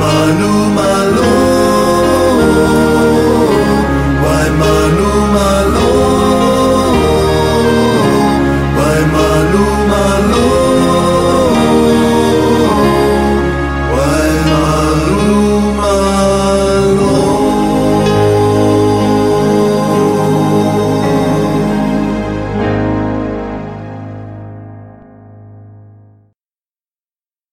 malumat